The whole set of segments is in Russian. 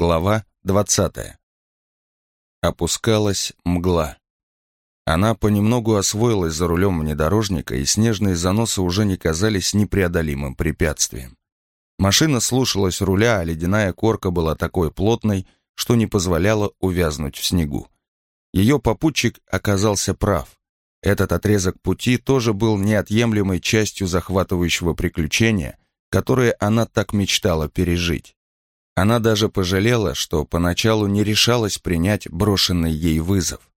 Глава 20. Опускалась мгла. Она понемногу освоилась за рулем внедорожника, и снежные заносы уже не казались непреодолимым препятствием. Машина слушалась руля, а ледяная корка была такой плотной, что не позволяла увязнуть в снегу. Ее попутчик оказался прав. Этот отрезок пути тоже был неотъемлемой частью захватывающего приключения, которое она так мечтала пережить. Она даже пожалела, что поначалу не решалась принять брошенный ей вызов.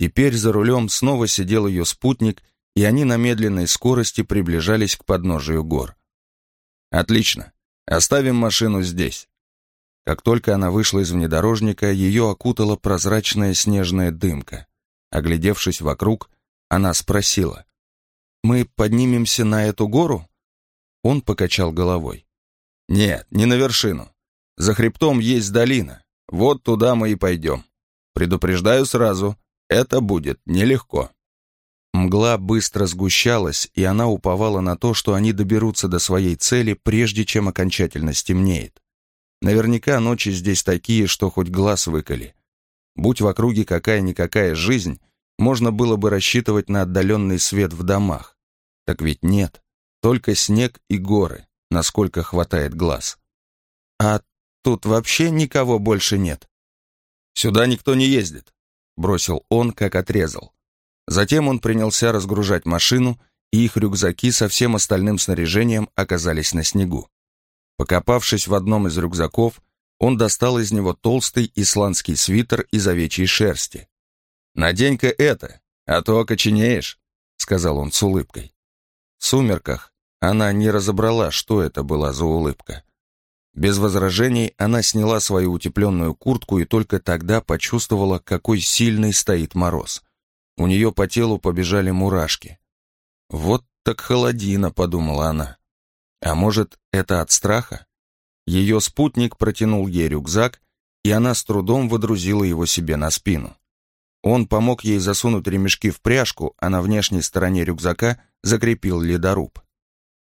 Теперь за рулем снова сидел ее спутник, и они на медленной скорости приближались к подножию гор. «Отлично. Оставим машину здесь». Как только она вышла из внедорожника, ее окутала прозрачная снежная дымка. Оглядевшись вокруг, она спросила, «Мы поднимемся на эту гору?» Он покачал головой. «Нет, не на вершину. За хребтом есть долина. Вот туда мы и пойдем. Предупреждаю сразу, это будет нелегко». Мгла быстро сгущалась, и она уповала на то, что они доберутся до своей цели, прежде чем окончательно стемнеет. Наверняка ночи здесь такие, что хоть глаз выколи. Будь в округе какая-никакая жизнь, можно было бы рассчитывать на отдаленный свет в домах. Так ведь нет, только снег и горы, насколько хватает глаз. «А тут вообще никого больше нет?» «Сюда никто не ездит бросил он, как отрезал. Затем он принялся разгружать машину, и их рюкзаки со всем остальным снаряжением оказались на снегу. Покопавшись в одном из рюкзаков, он достал из него толстый исландский свитер из овечьей шерсти. «Надень-ка это, а то окоченеешь», — сказал он с улыбкой. В сумерках она не разобрала, что это была за улыбка. Без возражений она сняла свою утепленную куртку и только тогда почувствовала, какой сильный стоит мороз. У нее по телу побежали мурашки. «Вот так холодина», — подумала она. «А может, это от страха?» Ее спутник протянул ей рюкзак, и она с трудом водрузила его себе на спину. Он помог ей засунуть ремешки в пряжку, а на внешней стороне рюкзака закрепил ледоруб.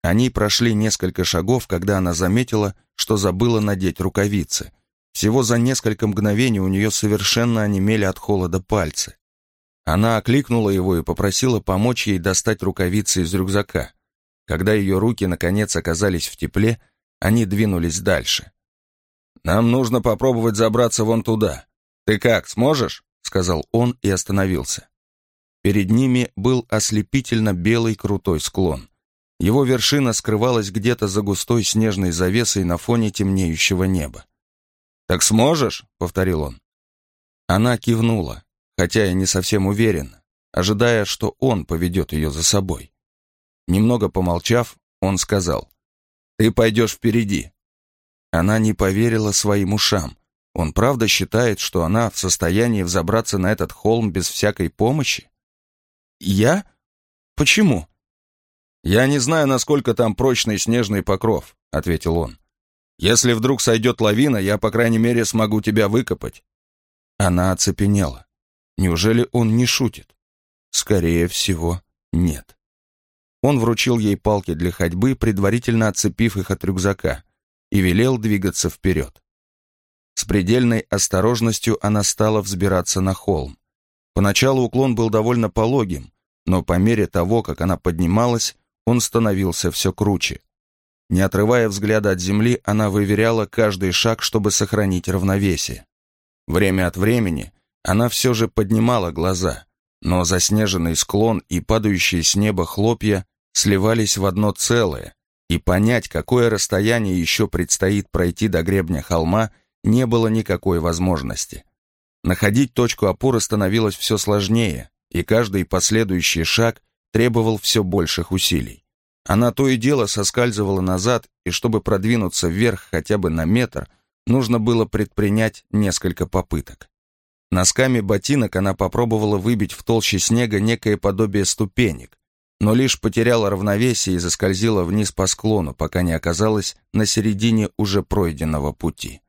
Они прошли несколько шагов, когда она заметила, что забыла надеть рукавицы. Всего за несколько мгновений у нее совершенно онемели от холода пальцы. Она окликнула его и попросила помочь ей достать рукавицы из рюкзака. Когда ее руки, наконец, оказались в тепле, они двинулись дальше. «Нам нужно попробовать забраться вон туда. Ты как, сможешь?» — сказал он и остановился. Перед ними был ослепительно белый крутой склон. Его вершина скрывалась где-то за густой снежной завесой на фоне темнеющего неба. «Так сможешь?» — повторил он. Она кивнула, хотя и не совсем уверенно, ожидая, что он поведет ее за собой. Немного помолчав, он сказал, «Ты пойдешь впереди». Она не поверила своим ушам. Он правда считает, что она в состоянии взобраться на этот холм без всякой помощи? «Я? Почему?» «Я не знаю, насколько там прочный снежный покров», — ответил он. «Если вдруг сойдет лавина, я, по крайней мере, смогу тебя выкопать». Она оцепенела. Неужели он не шутит? Скорее всего, нет. Он вручил ей палки для ходьбы, предварительно отцепив их от рюкзака, и велел двигаться вперед. С предельной осторожностью она стала взбираться на холм. Поначалу уклон был довольно пологим, но по мере того, как она поднималась, он становился все круче. Не отрывая взгляда от земли, она выверяла каждый шаг, чтобы сохранить равновесие. Время от времени она все же поднимала глаза, но заснеженный склон и падающие с неба хлопья сливались в одно целое, и понять, какое расстояние еще предстоит пройти до гребня холма, не было никакой возможности. Находить точку опоры становилось все сложнее, и каждый последующий шаг требовал все больших усилий. Она то и дело соскальзывала назад, и чтобы продвинуться вверх хотя бы на метр, нужно было предпринять несколько попыток. Носками ботинок она попробовала выбить в толще снега некое подобие ступенек, но лишь потеряла равновесие и заскользила вниз по склону, пока не оказалась на середине уже пройденного пути.